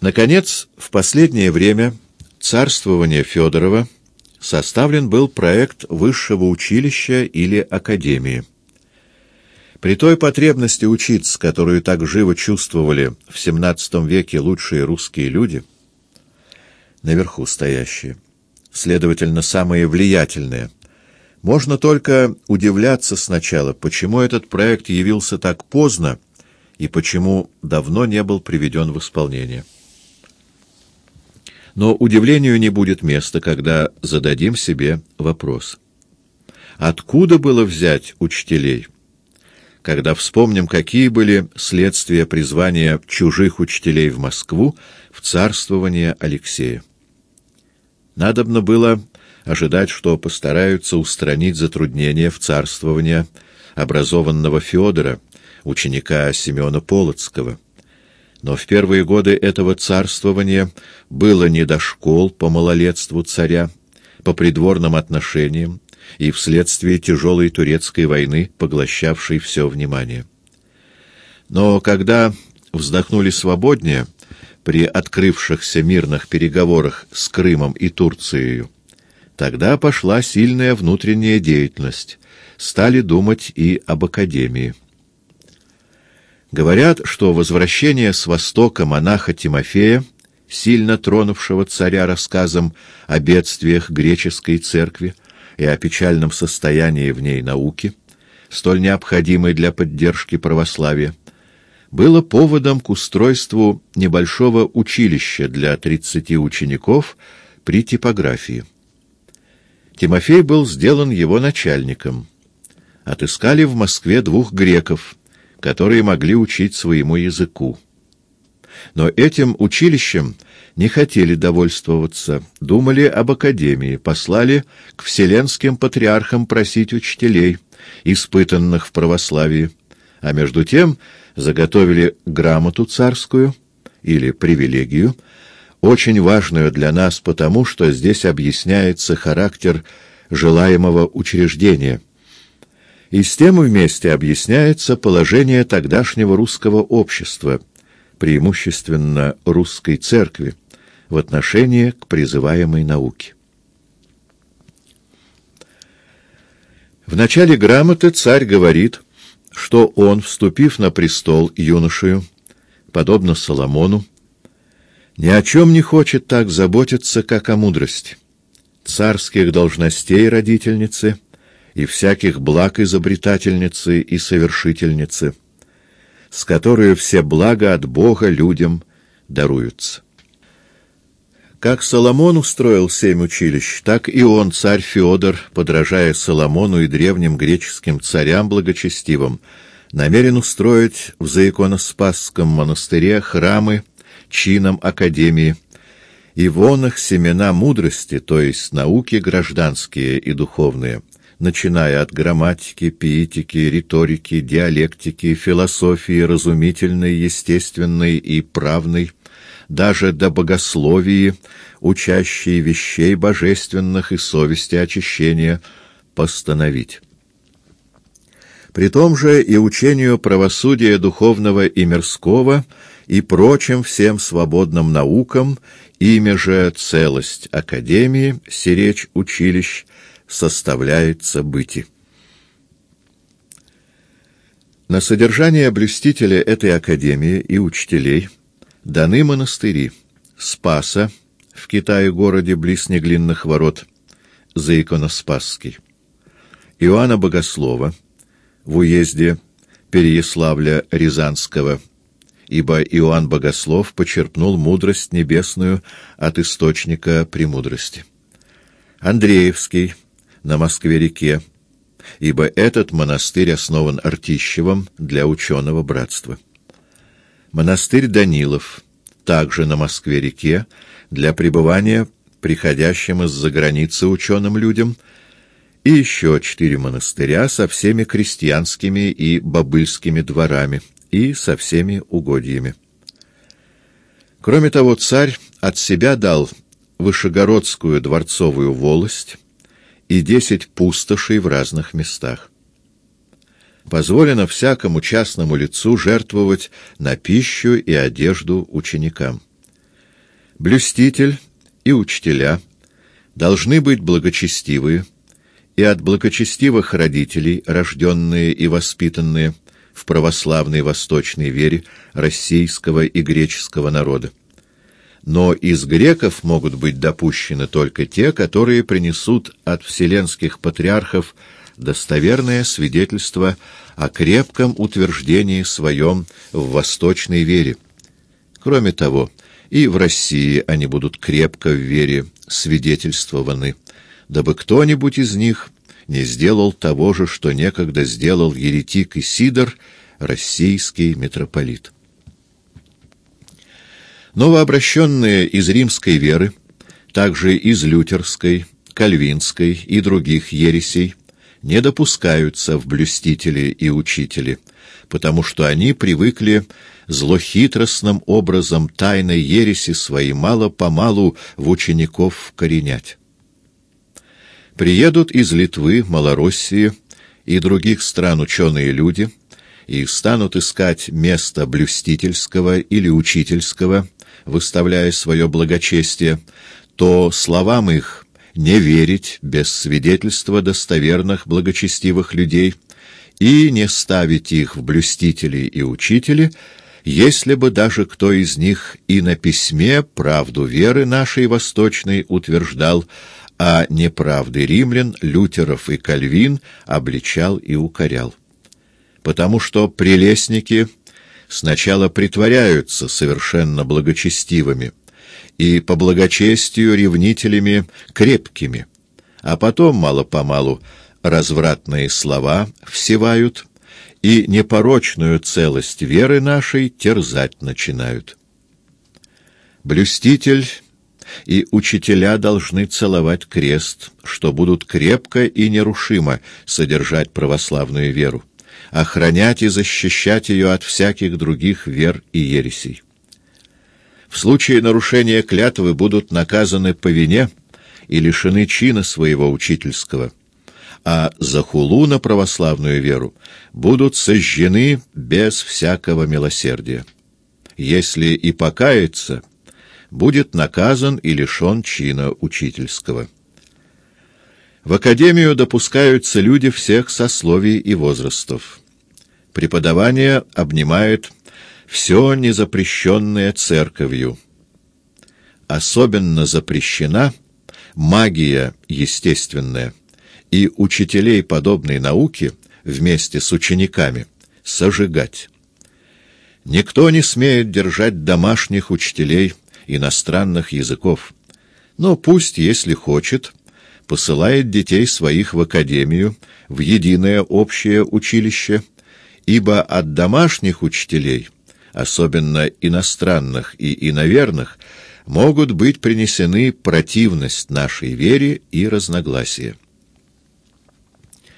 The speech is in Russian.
Наконец, в последнее время царствования Федорова составлен был проект высшего училища или академии. При той потребности учиться, которую так живо чувствовали в XVII веке лучшие русские люди, наверху стоящие, следовательно, самые влиятельные, можно только удивляться сначала, почему этот проект явился так поздно и почему давно не был приведен в исполнение. Но удивлению не будет места, когда зададим себе вопрос. Откуда было взять учителей? Когда вспомним, какие были следствия призвания чужих учителей в Москву в царствование Алексея. Надобно было ожидать, что постараются устранить затруднения в царствование образованного Федора, ученика Семена Полоцкого. Но в первые годы этого царствования было не до школ по малолетству царя, по придворным отношениям и вследствие тяжелой турецкой войны, поглощавшей все внимание. Но когда вздохнули свободнее, при открывшихся мирных переговорах с Крымом и Турцией, тогда пошла сильная внутренняя деятельность, стали думать и об Академии. Говорят, что возвращение с Востока монаха Тимофея, сильно тронувшего царя рассказом о бедствиях греческой церкви и о печальном состоянии в ней науки, столь необходимой для поддержки православия, было поводом к устройству небольшого училища для 30 учеников при типографии. Тимофей был сделан его начальником. Отыскали в Москве двух греков, которые могли учить своему языку. Но этим училищем не хотели довольствоваться, думали об академии, послали к вселенским патриархам просить учителей, испытанных в православии, а между тем заготовили грамоту царскую или привилегию, очень важную для нас потому, что здесь объясняется характер желаемого учреждения – и с тем вместе объясняется положение тогдашнего русского общества, преимущественно русской церкви, в отношении к призываемой науке. В начале грамоты царь говорит, что он, вступив на престол юношею, подобно Соломону, ни о чем не хочет так заботиться, как о мудрости, царских должностей родительницы — и всяких благ изобретательницы и совершительницы, с которой все блага от Бога людям даруются. Как Соломон устроил семь училищ, так и он, царь Феодор, подражая Соломону и древним греческим царям благочестивым, намерен устроить в Заиконоспасском монастыре храмы чинам Академии, и вон их семена мудрости, то есть науки гражданские и духовные, начиная от грамматики, пиетики, риторики, диалектики, философии разумительной, естественной и правной, даже до богословии, учащей вещей божественных и совести очищения, постановить. При том же и учению правосудия духовного и мирского и прочим всем свободным наукам, имя же целость Академии, сиречь училищ, составляется быти. На содержание блюстителя этой академии и учителей даны монастыри Спаса в Китае городе близ Неглинных ворот, за Иконоспасский, Иоанна Богослова в уезде Переяславля-Рязанского, ибо Иоанн Богослов почерпнул мудрость небесную от источника премудрости. Андреевский на Москве-реке, ибо этот монастырь основан Артищевым для ученого братства. Монастырь Данилов, также на Москве-реке, для пребывания приходящим из-за границы ученым людям, и еще четыре монастыря со всеми крестьянскими и бобыльскими дворами и со всеми угодьями. Кроме того, царь от себя дал Вышегородскую дворцовую волость, и десять пустошей в разных местах. Позволено всякому частному лицу жертвовать на пищу и одежду ученикам. Блюститель и учителя должны быть благочестивые, и от благочестивых родителей, рожденные и воспитанные в православной восточной вере российского и греческого народа. Но из греков могут быть допущены только те, которые принесут от вселенских патриархов достоверное свидетельство о крепком утверждении своем в восточной вере. Кроме того, и в России они будут крепко в вере свидетельствованы, дабы кто-нибудь из них не сделал того же, что некогда сделал еретик Исидор, российский митрополит. Новообращенные из римской веры, также из лютерской, кальвинской и других ересей, не допускаются в блюстители и учители, потому что они привыкли злохитростным образом тайной ереси свои мало-помалу в учеников вкоренять. Приедут из Литвы, Малороссии и других стран ученые люди и станут искать место блюстительского или учительского, выставляя свое благочестие, то словам их не верить без свидетельства достоверных благочестивых людей и не ставить их в блюстители и учители, если бы даже кто из них и на письме правду веры нашей восточной утверждал, а неправды римлян, лютеров и кальвин обличал и укорял. Потому что прелестники сначала притворяются совершенно благочестивыми, и по благочестию ревнителями крепкими, а потом мало-помалу развратные слова всевают и непорочную целость веры нашей терзать начинают. Блюститель и учителя должны целовать крест, что будут крепко и нерушимо содержать православную веру, охранять и защищать ее от всяких других вер и ересей. В случае нарушения клятвы будут наказаны по вине и лишены чина своего учительского, а за хулу на православную веру будут сожжены без всякого милосердия. Если и покается, будет наказан и лишен чина учительского. В академию допускаются люди всех сословий и возрастов. Преподавание обнимает все незапрещенное церковью. Особенно запрещена магия естественная, и учителей подобной науки вместе с учениками сожигать. Никто не смеет держать домашних учителей иностранных языков, но пусть, если хочет, посылает детей своих в академию, в единое общее училище, ибо от домашних учителей – особенно иностранных и иноверных, могут быть принесены противность нашей вере и разногласия.